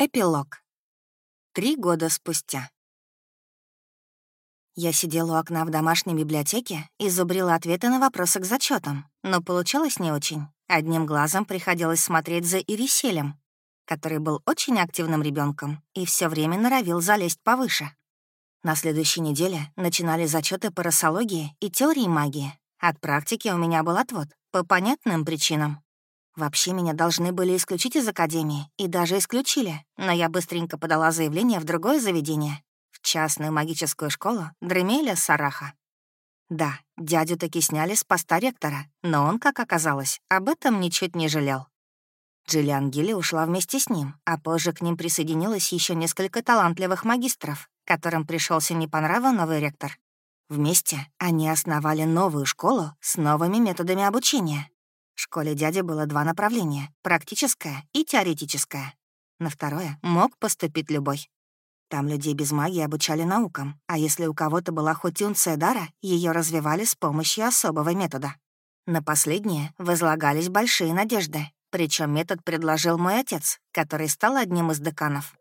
Эпилог. Три года спустя. Я сидела у окна в домашней библиотеке и зубрила ответы на вопросы к зачетам, но получалось не очень. Одним глазом приходилось смотреть за Ириселем, который был очень активным ребенком и все время норовил залезть повыше. На следующей неделе начинали зачеты по росологии и теории магии. От практики у меня был отвод, по понятным причинам. Вообще меня должны были исключить из академии, и даже исключили, но я быстренько подала заявление в другое заведение, в частную магическую школу Дремеля Сараха. Да, дядю таки сняли с поста ректора, но он, как оказалось, об этом ничуть не жалел. Джиллиан Гилли ушла вместе с ним, а позже к ним присоединилось еще несколько талантливых магистров, которым пришелся не по нраву новый ректор. Вместе они основали новую школу с новыми методами обучения, в школе дяди было два направления — практическое и теоретическое. На второе мог поступить любой. Там людей без магии обучали наукам, а если у кого-то была хоть унция дара, ее развивали с помощью особого метода. На последнее возлагались большие надежды, причем метод предложил мой отец, который стал одним из деканов.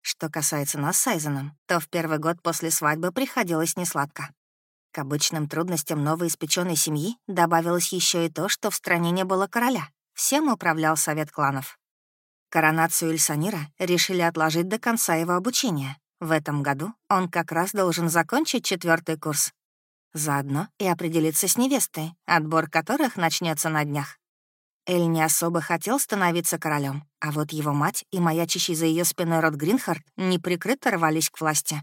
Что касается нас с Айзеном, то в первый год после свадьбы приходилось несладко. К обычным трудностям новоиспеченной семьи добавилось еще и то, что в стране не было короля. Всем управлял совет кланов. Коронацию Ильсанира решили отложить до конца его обучения. В этом году он как раз должен закончить четвертый курс. Заодно и определиться с невестой, отбор которых начнется на днях. Эль не особо хотел становиться королем, а вот его мать и маячащий за ее спиной род Гринхард неприкрыто рвались к власти.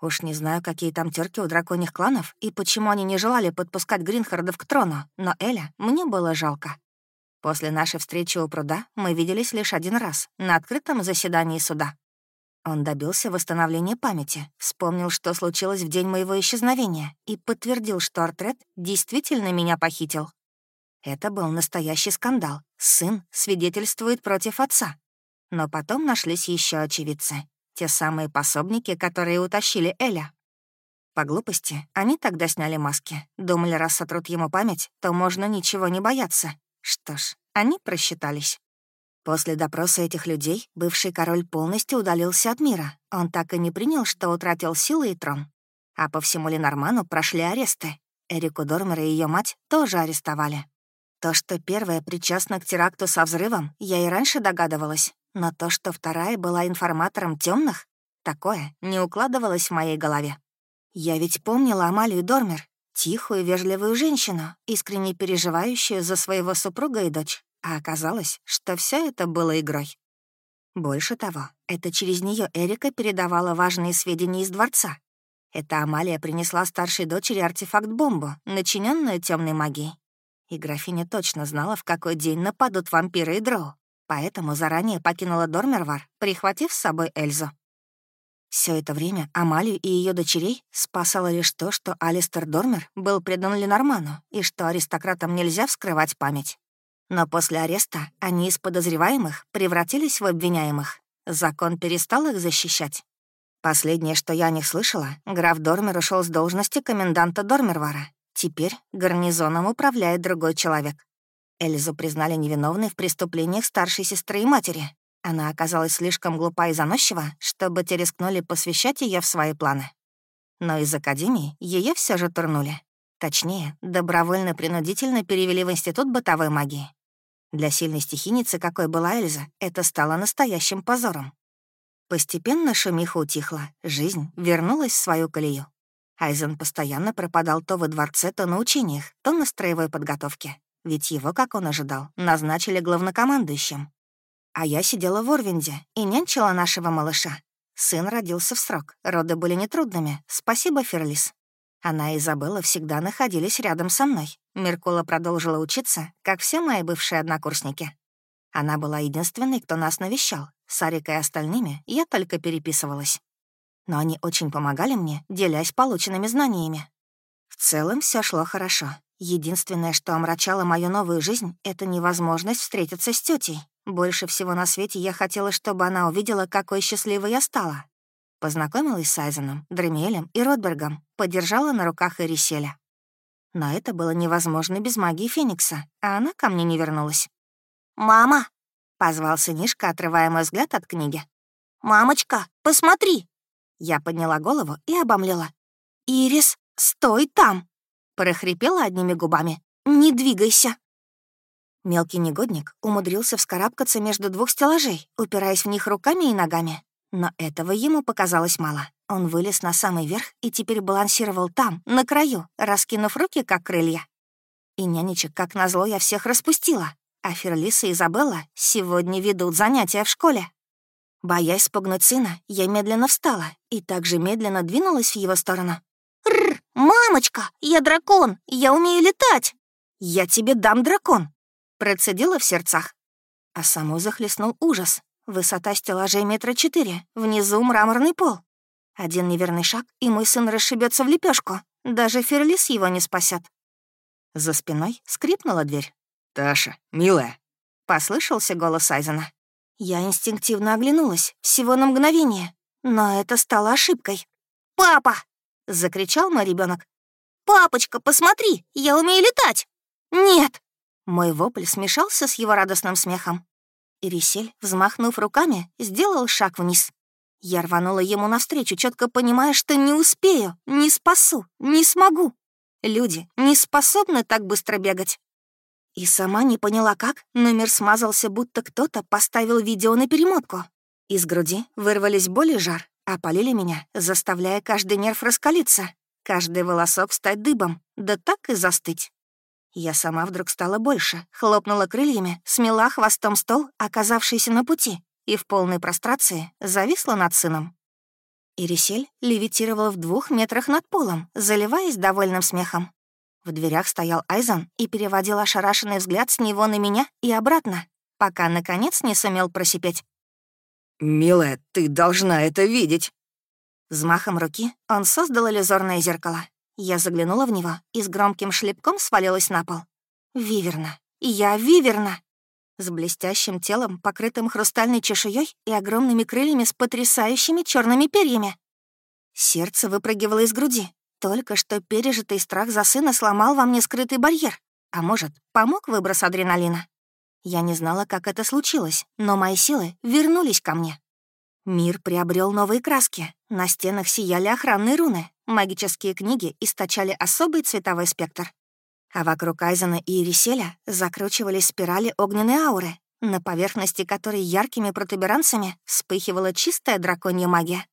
Уж не знаю, какие там терки у драконьих кланов и почему они не желали подпускать Гринхардов к трону, но Эля мне было жалко. После нашей встречи у пруда мы виделись лишь один раз, на открытом заседании суда. Он добился восстановления памяти, вспомнил, что случилось в день моего исчезновения, и подтвердил, что Артрет действительно меня похитил. Это был настоящий скандал. Сын свидетельствует против отца. Но потом нашлись еще очевидцы. Те самые пособники, которые утащили Эля. По глупости, они тогда сняли маски. Думали, раз сотрут ему память, то можно ничего не бояться. Что ж, они просчитались. После допроса этих людей бывший король полностью удалился от мира. Он так и не принял, что утратил силы и трон. А по всему Ленорману прошли аресты. Эрику Дормер и ее мать тоже арестовали. То, что первая причастна к теракту со взрывом, я и раньше догадывалась, но то, что вторая была информатором темных, такое не укладывалось в моей голове. Я ведь помнила Амалию Дормер, тихую, вежливую женщину, искренне переживающую за своего супруга и дочь, а оказалось, что все это было игрой. Больше того, это через нее Эрика передавала важные сведения из дворца. Эта Амалия принесла старшей дочери артефакт-бомбу, начиненную темной магией. И графиня точно знала, в какой день нападут вампиры и дроу поэтому заранее покинула Дормервар, прихватив с собой Эльзу. Все это время Амалию и ее дочерей спасало лишь то, что Алистер Дормер был предан Ленорману и что аристократам нельзя вскрывать память. Но после ареста они из подозреваемых превратились в обвиняемых. Закон перестал их защищать. Последнее, что я о них слышала, граф Дормер ушел с должности коменданта Дормервара. Теперь гарнизоном управляет другой человек. Эльзу признали невиновной в преступлениях старшей сестры и матери. Она оказалась слишком глупа и заносчива, чтобы те рискнули посвящать ее в свои планы. Но из академии ее все же турнули. Точнее, добровольно-принудительно перевели в Институт бытовой магии. Для сильной стихийницы, какой была Эльза, это стало настоящим позором. Постепенно шумиха утихла, жизнь вернулась в свою колею. Айзен постоянно пропадал то во дворце, то на учениях, то на строевой подготовке ведь его, как он ожидал, назначили главнокомандующим. А я сидела в Орвинде и нянчила нашего малыша. Сын родился в срок, роды были нетрудными, спасибо, Ферлис. Она и Изабелла всегда находились рядом со мной. Меркула продолжила учиться, как все мои бывшие однокурсники. Она была единственной, кто нас навещал. С Арикой и остальными я только переписывалась. Но они очень помогали мне, делясь полученными знаниями. В целом все шло хорошо. Единственное, что омрачало мою новую жизнь, это невозможность встретиться с тетей. Больше всего на свете я хотела, чтобы она увидела, какой счастливой я стала. Познакомилась с Айзеном, Дремелем и Ротбергом, подержала на руках Ириселя. Но это было невозможно без магии Феникса, а она ко мне не вернулась. «Мама!» — позвал сынишка, отрывая мой взгляд от книги. «Мамочка, посмотри!» Я подняла голову и обомлела. «Ирис, стой там!» — прохрипела одними губами. «Не двигайся!» Мелкий негодник умудрился вскарабкаться между двух стеллажей, упираясь в них руками и ногами. Но этого ему показалось мало. Он вылез на самый верх и теперь балансировал там, на краю, раскинув руки, как крылья. И нянечек, как назло, я всех распустила. А Ферлиса и Изабелла сегодня ведут занятия в школе. Боясь спугнуть сына, я медленно встала и также медленно двинулась в его сторону. «Рррр, мамочка, я дракон, я умею летать!» «Я тебе дам дракон!» Процедила в сердцах. А саму захлестнул ужас. Высота стеллажей метра четыре, внизу мраморный пол. Один неверный шаг, и мой сын расшибется в лепешку. Даже Ферлис его не спасет. За спиной скрипнула дверь. «Таша, милая!» — послышался голос Айзена. Я инстинктивно оглянулась, всего на мгновение, но это стало ошибкой. «Папа!» — закричал мой ребенок. «Папочка, посмотри, я умею летать!» «Нет!» Мой вопль смешался с его радостным смехом. Ирисель, взмахнув руками, сделал шаг вниз. Я рванула ему навстречу, четко понимая, что не успею, не спасу, не смогу. Люди не способны так быстро бегать. И сама не поняла, как, номер смазался, будто кто-то поставил видео на перемотку. Из груди вырвались боли и жар, опалили меня, заставляя каждый нерв раскалиться, каждый волосок стать дыбом, да так и застыть. Я сама вдруг стала больше, хлопнула крыльями, смела хвостом стол, оказавшийся на пути, и в полной прострации зависла над сыном. Ирисель левитировал в двух метрах над полом, заливаясь довольным смехом. В дверях стоял Айзон и переводил ошарашенный взгляд с него на меня и обратно, пока, наконец, не сумел просипеть. «Милая, ты должна это видеть!» Взмахом руки он создал иллюзорное зеркало. Я заглянула в него и с громким шлепком свалилась на пол. Виверна. Я Виверна. С блестящим телом, покрытым хрустальной чешуей и огромными крыльями с потрясающими черными перьями. Сердце выпрыгивало из груди. Только что пережитый страх за сына сломал во мне скрытый барьер. А может, помог выброс адреналина? Я не знала, как это случилось, но мои силы вернулись ко мне. Мир приобрел новые краски. На стенах сияли охранные руны. Магические книги источали особый цветовой спектр. А вокруг Айзена и Ириселя закручивались спирали огненной ауры, на поверхности которой яркими протуберанцами вспыхивала чистая драконья магия.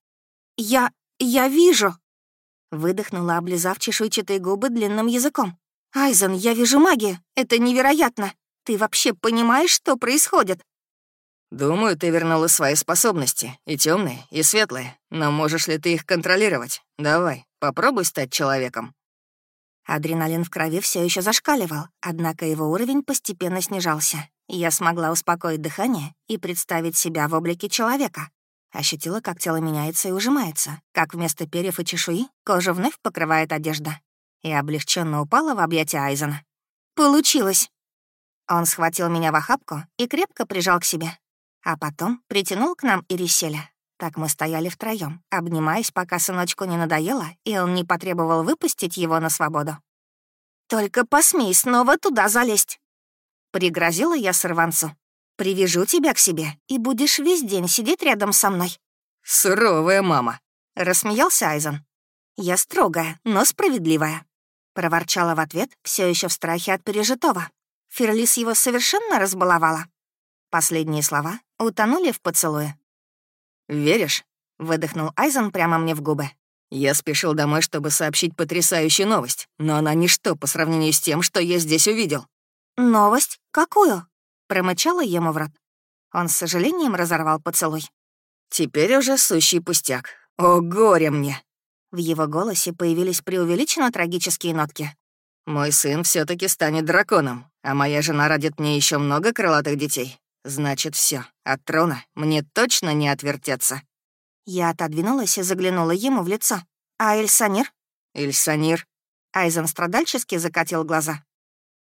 «Я... я вижу!» Выдохнула, облизав чешуйчатые губы длинным языком. «Айзен, я вижу магию! Это невероятно! Ты вообще понимаешь, что происходит?» «Думаю, ты вернула свои способности, и темные, и светлые. Но можешь ли ты их контролировать? Давай, попробуй стать человеком». Адреналин в крови все еще зашкаливал, однако его уровень постепенно снижался. Я смогла успокоить дыхание и представить себя в облике человека. Ощутила, как тело меняется и ужимается, как вместо перьев и чешуи кожа вновь покрывает одежда. И облегченно упала в объятия Айзена. «Получилось!» Он схватил меня в охапку и крепко прижал к себе, а потом притянул к нам Ириселя. Так мы стояли втроем, обнимаясь, пока сыночку не надоело, и он не потребовал выпустить его на свободу. «Только посмей снова туда залезть!» Пригрозила я сорванцу. «Привяжу тебя к себе, и будешь весь день сидеть рядом со мной». «Суровая мама!» — рассмеялся Айзен. «Я строгая, но справедливая», — проворчала в ответ, все еще в страхе от пережитого. Ферлис его совершенно разбаловала. Последние слова утонули в поцелуе. «Веришь?» — выдохнул Айзен прямо мне в губы. «Я спешил домой, чтобы сообщить потрясающую новость, но она ничто по сравнению с тем, что я здесь увидел». «Новость? Какую?» — промычала ему в рот. Он с сожалением разорвал поцелуй. «Теперь уже сущий пустяк. О, горе мне!» В его голосе появились преувеличенно трагические нотки. «Мой сын все таки станет драконом, а моя жена родит мне еще много крылатых детей. Значит, все. От трона мне точно не отвертеться. Я отодвинулась и заглянула ему в лицо. А Эльсанир? Эльсанир. Айзен страдальчески закатил глаза.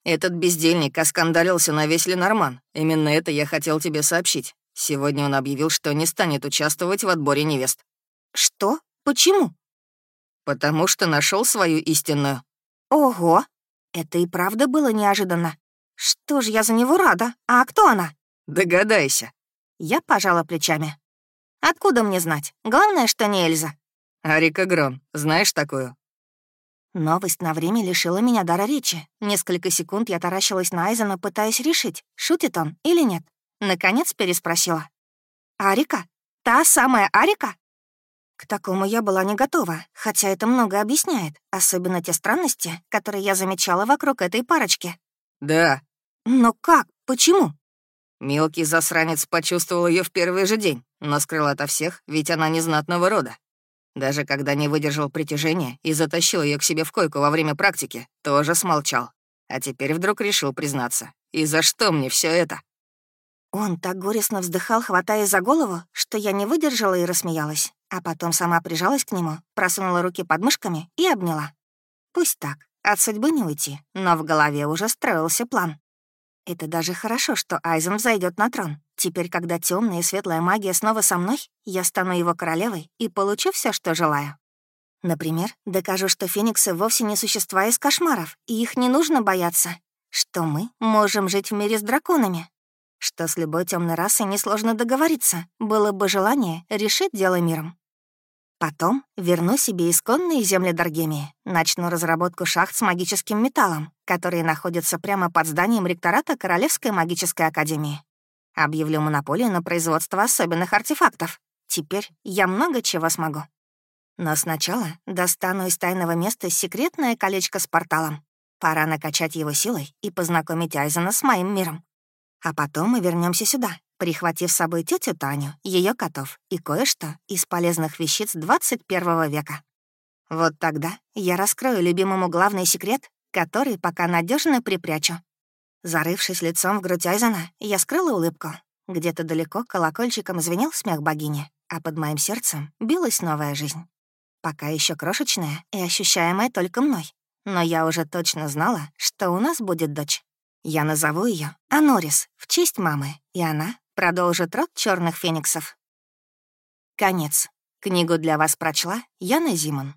Этот бездельник оскандалился на весь Ленорман. Именно это я хотел тебе сообщить. Сегодня он объявил, что не станет участвовать в отборе невест. Что? Почему? Потому что нашел свою истинную. Ого! Это и правда было неожиданно. Что ж, я за него рада. А кто она? Догадайся». Я пожала плечами. «Откуда мне знать? Главное, что не Эльза». «Арика Грон, знаешь такую?» Новость на время лишила меня дара речи. Несколько секунд я таращилась на Айзена, пытаясь решить, шутит он или нет. Наконец переспросила. «Арика? Та самая Арика?» К такому я была не готова, хотя это много объясняет, особенно те странности, которые я замечала вокруг этой парочки. «Да». «Но как? Почему?» Мелкий засранец почувствовал ее в первый же день, но скрыл ото всех, ведь она незнатного рода. Даже когда не выдержал притяжения и затащил ее к себе в койку во время практики, тоже смолчал. А теперь вдруг решил признаться. И за что мне все это? Он так горестно вздыхал, хватая за голову, что я не выдержала и рассмеялась, а потом сама прижалась к нему, просунула руки под мышками и обняла. Пусть так, от судьбы не уйти, но в голове уже строился план. Это даже хорошо, что Айзен взойдет на трон. Теперь, когда темная и светлая магия снова со мной, я стану его королевой и получу все, что желаю. Например, докажу, что фениксы вовсе не существа из кошмаров, и их не нужно бояться. Что мы можем жить в мире с драконами, что с любой темной расой несложно договориться, было бы желание решить дело миром. Потом верну себе исконные земли Даргемии, начну разработку шахт с магическим металлом, которые находятся прямо под зданием ректората Королевской магической академии. Объявлю монополию на производство особенных артефактов. Теперь я много чего смогу. Но сначала достану из тайного места секретное колечко с порталом. Пора накачать его силой и познакомить Айзена с моим миром. А потом мы вернемся сюда, прихватив с собой тетю Таню, ее котов и кое-что из полезных вещиц 21 века. Вот тогда я раскрою любимому главный секрет, который пока надежно припрячу. Зарывшись лицом в грудь Айзена, я скрыла улыбку. Где-то далеко колокольчиком звенел смех богини, а под моим сердцем билась новая жизнь. Пока еще крошечная и ощущаемая только мной. Но я уже точно знала, что у нас будет дочь. Я назову ее Анорис в честь мамы, и она продолжит род черных фениксов. Конец. Книгу для вас прочла Яна Зимон.